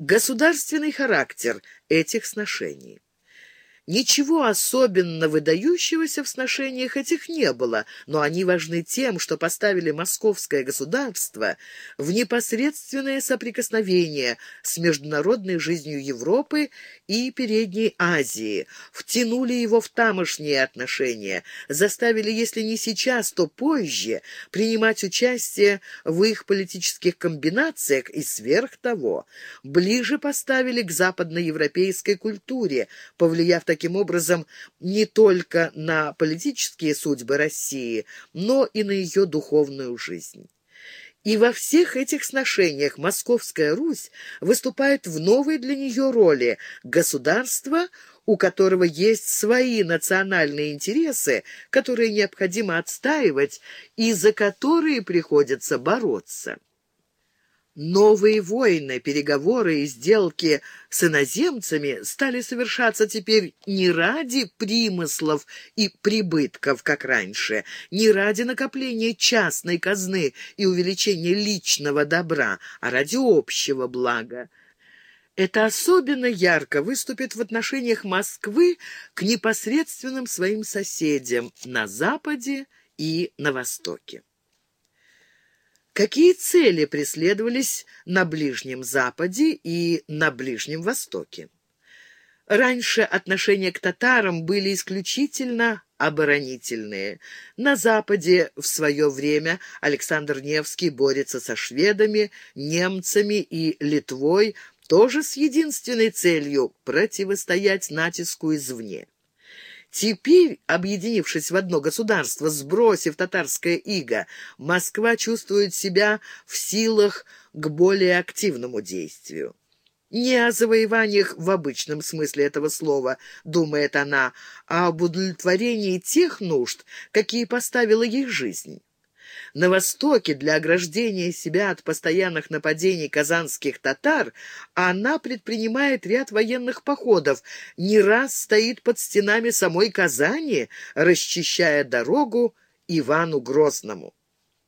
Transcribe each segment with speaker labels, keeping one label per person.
Speaker 1: Государственный характер этих сношений. Ничего особенно выдающегося в сношениях этих не было, но они важны тем, что поставили московское государство в непосредственное соприкосновение с международной жизнью Европы и Передней Азии, втянули его в тамошние отношения, заставили, если не сейчас, то позже, принимать участие в их политических комбинациях и сверх того, ближе поставили к западноевропейской культуре, повлияв таким образом не только на политические судьбы России, но и на ее духовную жизнь. И во всех этих сношениях Московская Русь выступает в новой для нее роли государства, у которого есть свои национальные интересы, которые необходимо отстаивать и за которые приходится бороться. Новые войны, переговоры и сделки с иноземцами стали совершаться теперь не ради примыслов и прибытков, как раньше, не ради накопления частной казны и увеличения личного добра, а ради общего блага. Это особенно ярко выступит в отношениях Москвы к непосредственным своим соседям на Западе и на Востоке. Какие цели преследовались на Ближнем Западе и на Ближнем Востоке? Раньше отношения к татарам были исключительно оборонительные. На Западе в свое время Александр Невский борется со шведами, немцами и Литвой, тоже с единственной целью – противостоять натиску извне. Теперь, объединившись в одно государство, сбросив татарское иго, Москва чувствует себя в силах к более активному действию. Не о завоеваниях в обычном смысле этого слова, думает она, а об удовлетворении тех нужд, какие поставила ей жизнь. На востоке для ограждения себя от постоянных нападений казанских татар она предпринимает ряд военных походов, не раз стоит под стенами самой Казани, расчищая дорогу Ивану Грозному.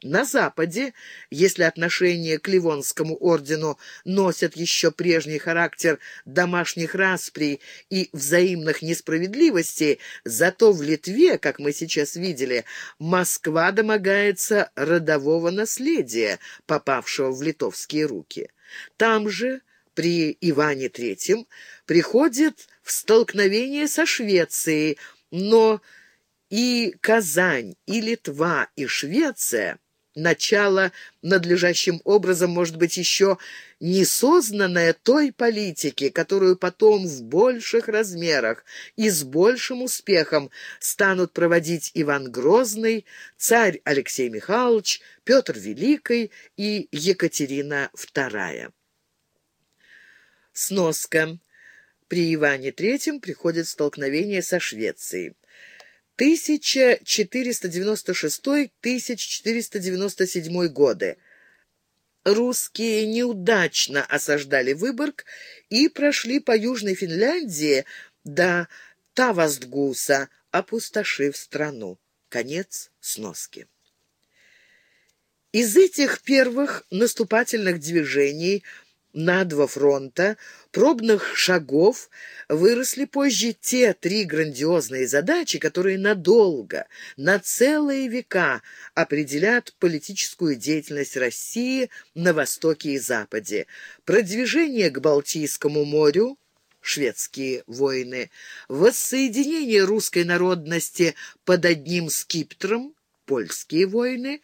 Speaker 1: На Западе, если отношения к Ливонскому ордену носят еще прежний характер домашних расприй и взаимных несправедливостей, зато в Литве, как мы сейчас видели, Москва домогается родового наследия, попавшего в литовские руки. Там же, при Иване III, приходит в столкновение со Швецией, но и Казань, и Литва, и Швеция – начало надлежащим образом, может быть, еще не сознанное той политики, которую потом в больших размерах и с большим успехом станут проводить Иван Грозный, царь Алексей Михайлович, Петр Великий и Екатерина II. Сноска. При Иване III приходит столкновение со Швецией. 1496-1497 годы. Русские неудачно осаждали Выборг и прошли по Южной Финляндии до Тавастгуса, опустошив страну. Конец сноски. Из этих первых наступательных движений – на два фронта, пробных шагов выросли позже те три грандиозные задачи, которые надолго, на целые века определят политическую деятельность России на Востоке и Западе. Продвижение к Балтийскому морю, шведские войны, воссоединение русской народности под одним скипетром, польские войны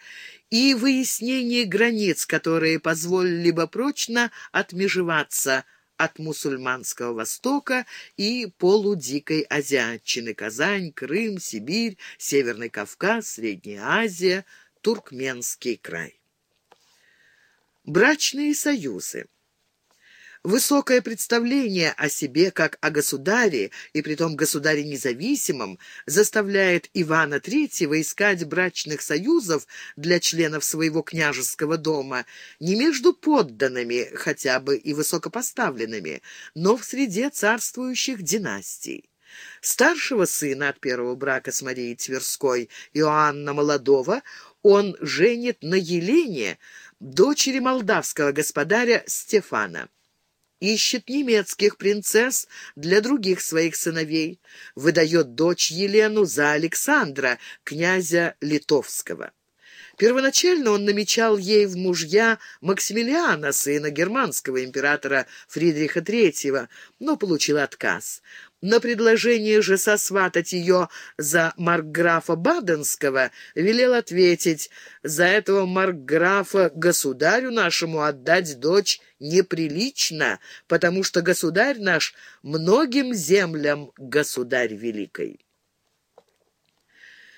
Speaker 1: и выяснение границ, которые позволили бы прочно отмежеваться от мусульманского Востока и полудикой азиатчины Казань, Крым, Сибирь, Северный Кавказ, Средняя Азия, Туркменский край. Брачные союзы Высокое представление о себе как о государе, и притом государе независимом, заставляет Ивана III искать брачных союзов для членов своего княжеского дома не между подданными, хотя бы и высокопоставленными, но в среде царствующих династий. Старшего сына от первого брака с Марией Тверской, Иоанна Молодого, он женит на Елене, дочери молдавского господаря Стефана. Ищет немецких принцесс для других своих сыновей, выдает дочь Елену за Александра, князя Литовского. Первоначально он намечал ей в мужья Максимилиана, сына германского императора Фридриха III, но получил отказ. На предложение же сосватать ее за маркграфа Баденского велел ответить, «За этого маркграфа государю нашему отдать дочь неприлично, потому что государь наш многим землям государь великой».